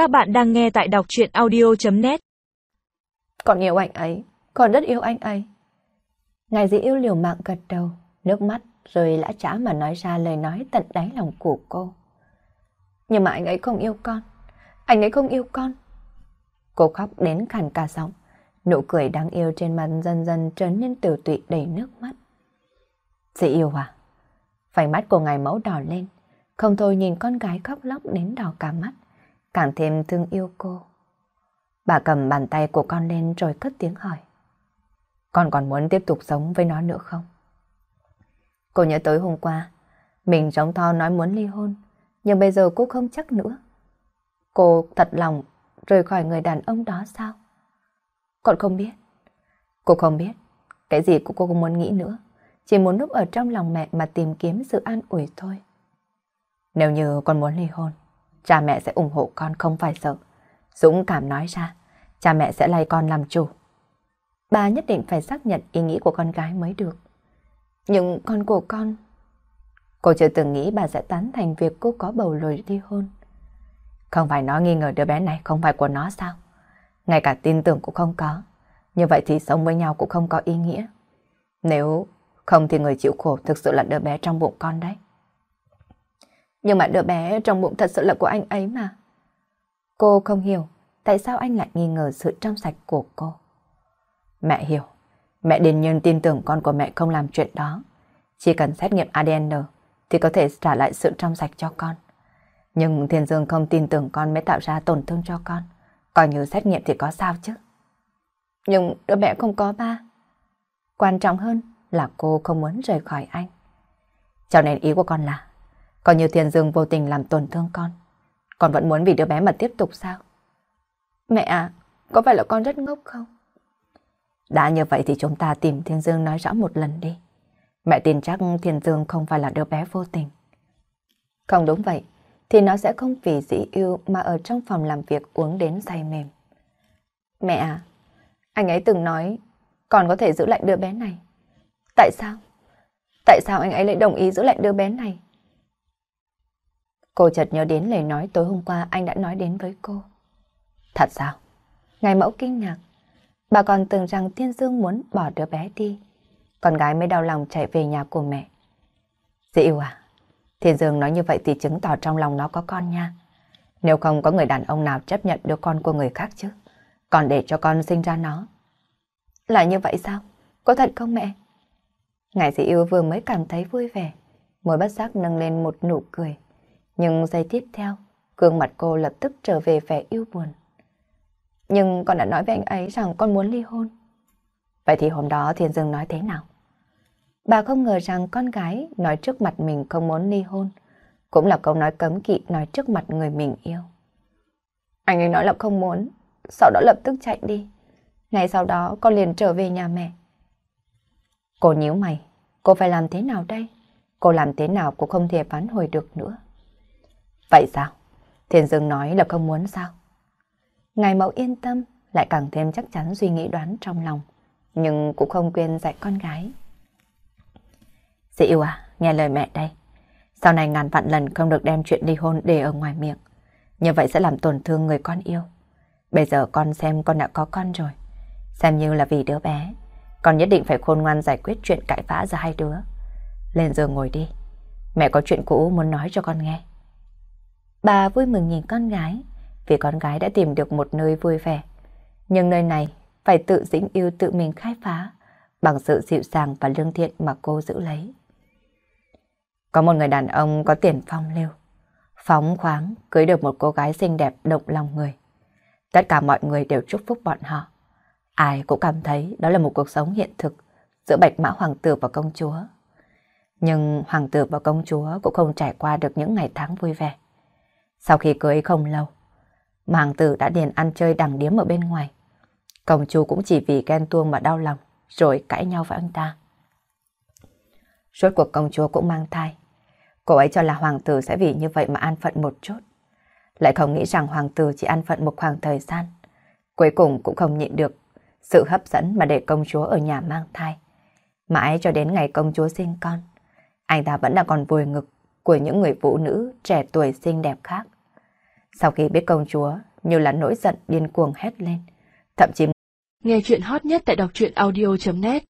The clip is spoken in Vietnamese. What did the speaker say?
Các bạn đang nghe tại đọc chuyện audio.net còn yêu anh ấy, còn rất yêu anh ấy. Ngài dĩ yêu liều mạng gật đầu, nước mắt rồi lã trã mà nói ra lời nói tận đáy lòng của cô. Nhưng mà anh ấy không yêu con, anh ấy không yêu con. Cô khóc đến khàn cả giọng, nụ cười đáng yêu trên mặt dần dần trở nên tiểu tụy đầy nước mắt. Dĩ yêu à? Vành mắt của ngài mẫu đỏ lên, không thôi nhìn con gái khóc lóc đến đỏ cả mắt, càng thêm thương yêu cô. Bà cầm bàn tay của con lên rồi cất tiếng hỏi. Con còn muốn tiếp tục sống với nó nữa không? Cô nhớ tới hôm qua, mình giống to nói muốn ly hôn, nhưng bây giờ cô không chắc nữa. Cô thật lòng rời khỏi người đàn ông đó sao? Con không biết. Cô không biết. Cái gì của cô cũng muốn nghĩ nữa. Chỉ muốn núp ở trong lòng mẹ mà tìm kiếm sự an ủi thôi. Nếu như con muốn ly hôn, cha mẹ sẽ ủng hộ con không phải sợ. Dũng cảm nói ra, cha mẹ sẽ lay con làm chủ. Bà nhất định phải xác nhận ý nghĩ của con gái mới được. Nhưng con của con... Cô chưa từng nghĩ bà sẽ tán thành việc cô có bầu lồi ly hôn. Không phải nó nghi ngờ đứa bé này không phải của nó sao? Ngay cả tin tưởng cũng không có. Như vậy thì sống với nhau cũng không có ý nghĩa. Nếu không thì người chịu khổ thực sự là đứa bé trong bụng con đấy. Nhưng mà đứa bé trong bụng thật sự là của anh ấy mà. Cô không hiểu tại sao anh lại nghi ngờ sự trong sạch của cô. Mẹ hiểu. Mẹ điền nhiên tin tưởng con của mẹ không làm chuyện đó. Chỉ cần xét nghiệm ADN thì có thể trả lại sự trong sạch cho con. Nhưng Thiên Dương không tin tưởng con mới tạo ra tổn thương cho con. Coi như xét nghiệm thì có sao chứ. Nhưng đứa bé không có ba. Quan trọng hơn là cô không muốn rời khỏi anh. Cho nên ý của con là, còn như Thiên Dương vô tình làm tổn thương con, con vẫn muốn vì đứa bé mà tiếp tục sao? Mẹ à, có phải là con rất ngốc không? Đã như vậy thì chúng ta tìm Thiên Dương nói rõ một lần đi. Mẹ tin chắc Thiên Dương không phải là đứa bé vô tình. Không đúng vậy, thì nó sẽ không vì dĩ yêu mà ở trong phòng làm việc uống đến say mềm. Mẹ à, anh ấy từng nói còn có thể giữ lại đứa bé này. Tại sao? Tại sao anh ấy lại đồng ý giữ lại đứa bé này? Cô chợt nhớ đến lời nói tối hôm qua anh đã nói đến với cô. Thật sao? Ngài mẫu kinh ngạc. Bà còn tưởng rằng Thiên Dương muốn bỏ đứa bé đi. Con gái mới đau lòng chạy về nhà của mẹ. Dĩ yêu à? Thiên Dương nói như vậy thì chứng tỏ trong lòng nó có con nha. Nếu không có người đàn ông nào chấp nhận đứa con của người khác chứ. Còn để cho con sinh ra nó. Là như vậy sao? Có thật không mẹ? Ngài dĩ yêu vừa mới cảm thấy vui vẻ. Môi bất giác nâng lên một nụ cười. Nhưng giây tiếp theo, gương mặt cô lập tức trở về vẻ yêu buồn. Nhưng con đã nói với anh ấy rằng con muốn ly hôn. Vậy thì hôm đó Thiên Dương nói thế nào? Bà không ngờ rằng con gái nói trước mặt mình không muốn ly hôn, cũng là câu nói cấm kỵ nói trước mặt người mình yêu. Anh ấy nói là không muốn, sau đó lập tức chạy đi. Ngày sau đó con liền trở về nhà mẹ. Cô nhíu mày, cô phải làm thế nào đây? Cô làm thế nào cũng không thể phán hồi được nữa. Vậy sao? Thiên Dương nói là không muốn sao? Ngài mẫu yên tâm, lại càng thêm chắc chắn suy nghĩ đoán trong lòng, nhưng cũng không quên dạy con gái. Dĩ yêu à, nghe lời mẹ đây. Sau này ngàn vạn lần không được đem chuyện ly hôn để ở ngoài miệng. Như vậy sẽ làm tổn thương người con yêu. Bây giờ con xem con đã có con rồi. Xem như là vì đứa bé. Con nhất định phải khôn ngoan giải quyết chuyện cãi vã giữa hai đứa. Lên giường ngồi đi. Mẹ có chuyện cũ muốn nói cho con nghe. Bà vui mừng nhìn con gái, vì con gái đã tìm được một nơi vui vẻ. Nhưng nơi này phải tự dĩnh yêu tự mình khai phá, bằng sự dịu dàng và lương thiện mà cô giữ lấy. Có một người đàn ông có tiền phong lưu, phóng khoáng cưới được một cô gái xinh đẹp động lòng người. Tất cả mọi người đều chúc phúc bọn họ. Ai cũng cảm thấy đó là một cuộc sống hiện thực giữa bạch mã hoàng tử và công chúa. Nhưng hoàng tử và công chúa cũng không trải qua được những ngày tháng vui vẻ. Sau khi cưới không lâu, hoàng tử đã điền ăn chơi đằng điếm ở bên ngoài. Công chúa cũng chỉ vì ghen tuông mà đau lòng, rồi cãi nhau với anh ta. Suốt cuộc công chúa cũng mang thai. Cô ấy cho là hoàng tử sẽ vì như vậy mà an phận một chút. Lại không nghĩ rằng hoàng tử chỉ an phận một khoảng thời gian. Cuối cùng cũng không nhịn được sự hấp dẫn mà để công chúa ở nhà mang thai. Mãi cho đến ngày công chúa sinh con, anh ta vẫn đang còn vùi ngực của những người phụ nữ trẻ tuổi xinh đẹp khác. Sau khi biết công chúa như là nỗi giận điên cuồng hét lên. Thậm chí nghe chuyện hot nhất tại đọc truyện audio.net